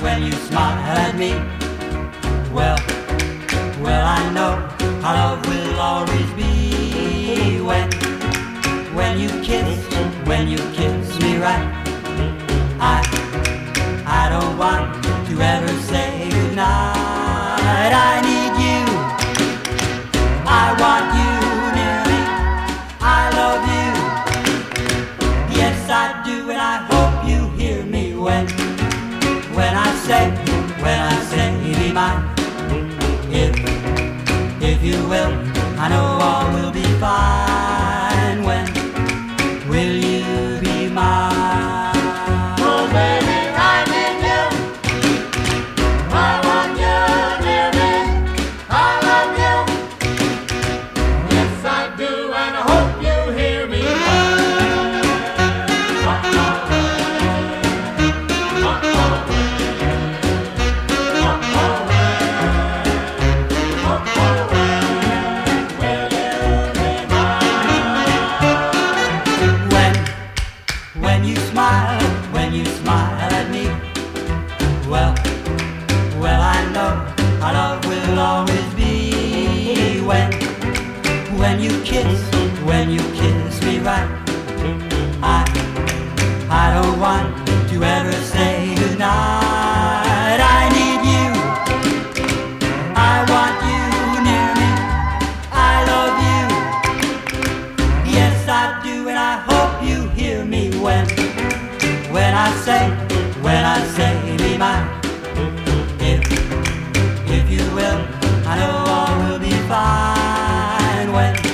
when you smile at me. Well, well, I know our love will always be when, when you kiss, when you kiss me right. I, I don't want to ever say goodnight. I need you. I want you near me. I love you. Yes, I do, and I hope you hear me when, say, me, well, well, I know our love will always be. When, when you kiss, when you kiss me right, I, I don't want to ever say goodnight. I need you. I want you near me. I love you. Yes, I do, and I hope you hear me when, when I say, when I say, be mine. If, if you will, I know all will be fine. When